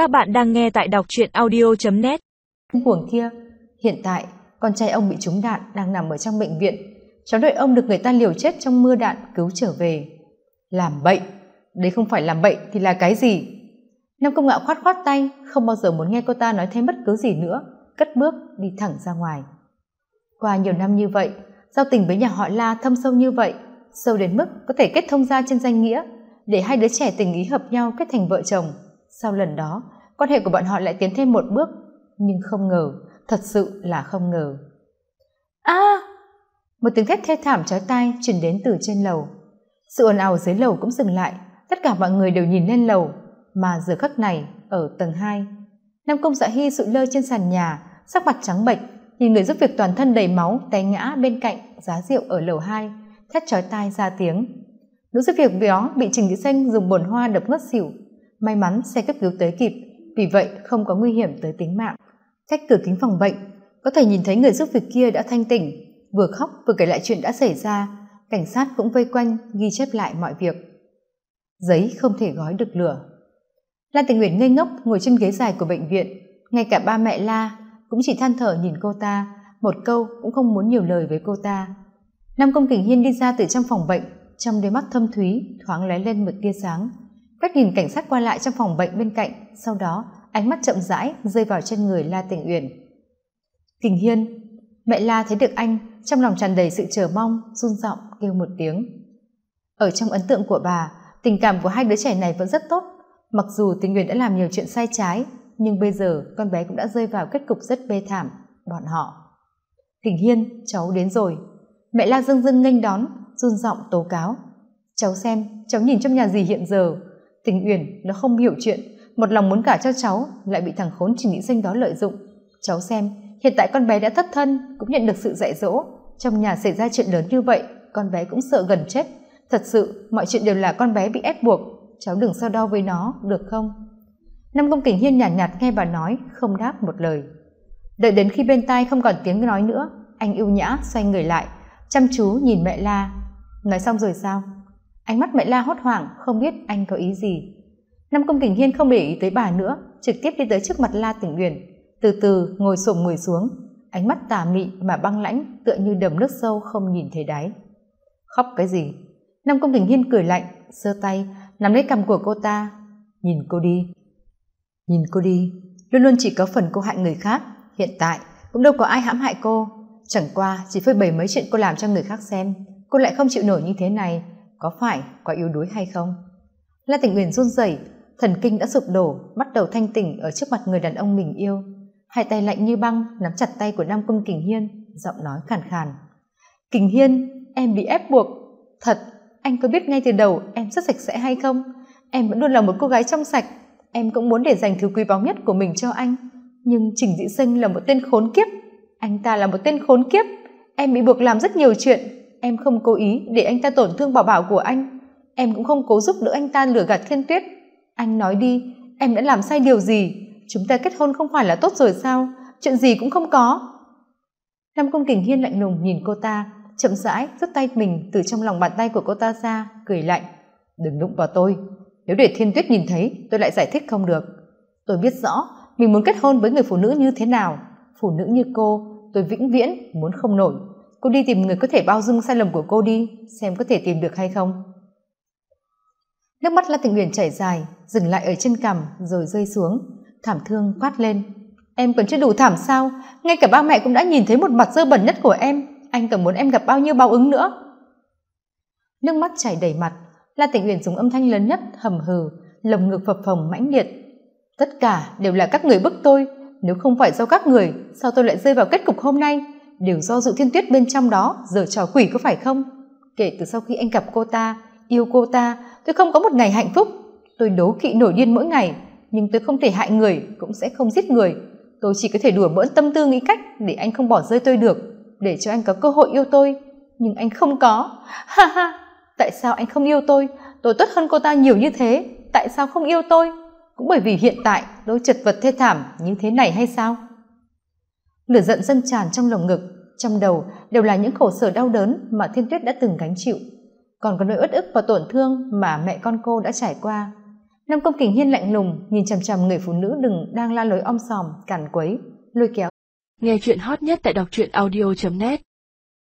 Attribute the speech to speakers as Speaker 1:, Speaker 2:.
Speaker 1: Các bạn đang nghe tại đọc truyện audio.net
Speaker 2: Cuồng kia, hiện tại con trai ông bị trúng đạn đang nằm ở trong bệnh viện. Cháu đợi ông được người ta liều chết trong mưa đạn cứu trở về. Làm bệnh? đấy không phải làm bệnh thì là cái gì? Nam Công Ngạo khoát khoát tay, không bao giờ muốn nghe cô ta nói thêm bất cứ gì nữa, cất bước đi thẳng ra ngoài. Qua nhiều năm như vậy, giao tình với nhà họ La thâm sâu như vậy, sâu đến mức có thể kết thông ra trên danh nghĩa, để hai đứa trẻ tình ý hợp nhau kết thành vợ chồng. Sau lần đó, quan hệ của bọn họ lại tiến thêm một bước, nhưng không ngờ, thật sự là không ngờ. A! một tiếng thét thê thảm chói tai truyền đến từ trên lầu. Sự ồn ào dưới lầu cũng dừng lại, tất cả mọi người đều nhìn lên lầu, mà giờ khắc này ở tầng 2. Nam Công Dạ Hy sụi lơ trên sàn nhà, sắc mặt trắng bệch, nhìn người giúp việc toàn thân đầy máu té ngã bên cạnh giá rượu ở lầu 2, thét chói tai ra tiếng. Nữ giúp việc béo bị Trình Thị Xanh dùng bồn hoa đập ngất xỉu, may mắn xe cấp cứu tới kịp, vì vậy không có nguy hiểm tới tính mạng. Cách cửa kính phòng bệnh, có thể nhìn thấy người giúp việc kia đã thanh tỉnh, vừa khóc vừa kể lại chuyện đã xảy ra, cảnh sát cũng vây quanh ghi chép lại mọi việc. Giấy không thể gói được lửa. Lan Tình nguyện ngây ngốc ngồi trên ghế dài của bệnh viện, ngay cả ba mẹ La cũng chỉ than thở nhìn cô ta, một câu cũng không muốn nhiều lời với cô ta. Nam Công Kình Hiên đi ra từ trong phòng bệnh, trong đôi mắt thâm thúy thoáng lóe lên một tia sáng. Quét nhìn cảnh sát qua lại trong phòng bệnh bên cạnh, sau đó ánh mắt chậm rãi rơi vào trên người La Tình Uyển. Kình Hiên, mẹ La thấy được anh, trong lòng tràn đầy sự chờ mong, run giọng kêu một tiếng. Ở trong ấn tượng của bà, tình cảm của hai đứa trẻ này vẫn rất tốt. Mặc dù Tình Uyển đã làm nhiều chuyện sai trái, nhưng bây giờ con bé cũng đã rơi vào kết cục rất bê thảm, bọn họ. Kình Hiên, cháu đến rồi. Mẹ La dưng dưng nghênh đón, run giọng tố cáo. Cháu xem, cháu nhìn trong nhà gì hiện giờ. Tình Uyển nó không hiểu chuyện, một lòng muốn cả cho cháu lại bị thằng khốn trình nghĩ sinh đó lợi dụng. Cháu xem hiện tại con bé đã thất thân cũng nhận được sự dạy dỗ. Trong nhà xảy ra chuyện lớn như vậy con bé cũng sợ gần chết. Thật sự mọi chuyện đều là con bé bị ép buộc. Cháu đừng so đo với nó được không? Năm công kình hiên nhàn nhạt, nhạt nghe bà nói không đáp một lời. Đợi đến khi bên tai không còn tiếng nói nữa anh yêu nhã xoay người lại chăm chú nhìn mẹ la. Nói xong rồi sao? Ánh mắt mẹ la hốt hoảng, không biết anh có ý gì. Năm công kình hiên không để ý tới bà nữa, trực tiếp đi tới trước mặt la tỉnh uyển. Từ từ, ngồi xổm người xuống. Ánh mắt tà mị mà băng lãnh, tựa như đầm nước sâu không nhìn thấy đáy. Khóc cái gì? Năm công kình hiên cười lạnh, giơ tay, nắm lấy cằm của cô ta. Nhìn cô đi. Nhìn cô đi. Luôn luôn chỉ có phần cô hại người khác. Hiện tại, cũng đâu có ai hãm hại cô. Chẳng qua, chỉ phơi bày mấy chuyện cô làm cho người khác xem. Cô lại không chịu nổi như thế này có phải quá yếu đuối hay không? La tỉnh uyển run rẩy, thần kinh đã sụp đổ, bắt đầu thanh tỉnh ở trước mặt người đàn ông mình yêu. Hai tay lạnh như băng, nắm chặt tay của nam cung kình hiên, giọng nói khàn khàn. Kình hiên, em bị ép buộc. Thật, anh có biết ngay từ đầu em rất sạch sẽ hay không? Em vẫn luôn là một cô gái trong sạch. Em cũng muốn để dành thứ quý báu nhất của mình cho anh. Nhưng trình dị sinh là một tên khốn kiếp. Anh ta là một tên khốn kiếp. Em bị buộc làm rất nhiều chuyện em không cố ý để anh ta tổn thương bảo bảo của anh. Em cũng không cố giúp đỡ anh ta lừa gạt thiên tuyết. Anh nói đi, em đã làm sai điều gì? Chúng ta kết hôn không phải là tốt rồi sao? Chuyện gì cũng không có. Nam cung kình hiên lạnh lùng nhìn cô ta, chậm rãi rút tay mình từ trong lòng bàn tay của cô ta ra, cười lạnh. Đừng đụng vào tôi. Nếu để thiên tuyết nhìn thấy, tôi lại giải thích không được. Tôi biết rõ mình muốn kết hôn với người phụ nữ như thế nào. Phụ nữ như cô, tôi vĩnh viễn muốn không nổi cô đi tìm người có thể bao dung sai lầm của cô đi, xem có thể tìm được hay không. Nước mắt la tình uyển chảy dài, dừng lại ở chân cằm, rồi rơi xuống. Thảm thương quát lên. Em còn chưa đủ thảm sao? Ngay cả ba mẹ cũng đã nhìn thấy một mặt dơ bẩn nhất của em. Anh còn muốn em gặp bao nhiêu báo ứng nữa? Nước mắt chảy đầy mặt. La tình uyển dùng âm thanh lớn nhất, hầm hừ, lồng ngực phập phồng mãnh liệt. Tất cả đều là các người bức tôi. Nếu không phải do các người, sao tôi lại rơi vào kết cục hôm nay? Đều do dự thiên tuyết bên trong đó, giờ trò quỷ có phải không? Kể từ sau khi anh gặp cô ta, yêu cô ta, tôi không có một ngày hạnh phúc. Tôi đố kỵ nổi điên mỗi ngày, nhưng tôi không thể hại người, cũng sẽ không giết người. Tôi chỉ có thể đùa bỡn tâm tư nghĩ cách để anh không bỏ rơi tôi được, để cho anh có cơ hội yêu tôi. Nhưng anh không có. Ha ha, tại sao anh không yêu tôi? Tôi tốt hơn cô ta nhiều như thế, tại sao không yêu tôi? Cũng bởi vì hiện tại tôi chật vật thê thảm như thế này hay sao? Lửa giận dâng tràn trong lồng ngực, trong đầu đều là những khổ sở đau đớn mà thiên tuyết đã từng gánh chịu. Còn có nỗi uất ức và tổn thương mà mẹ con cô đã trải qua. Nam công kình hiên lạnh lùng nhìn chằm chằm người phụ nữ đừng đang la lối om sòm cản quấy, lôi kéo.
Speaker 1: Nghe chuyện hot nhất tại đọc truyện audio net.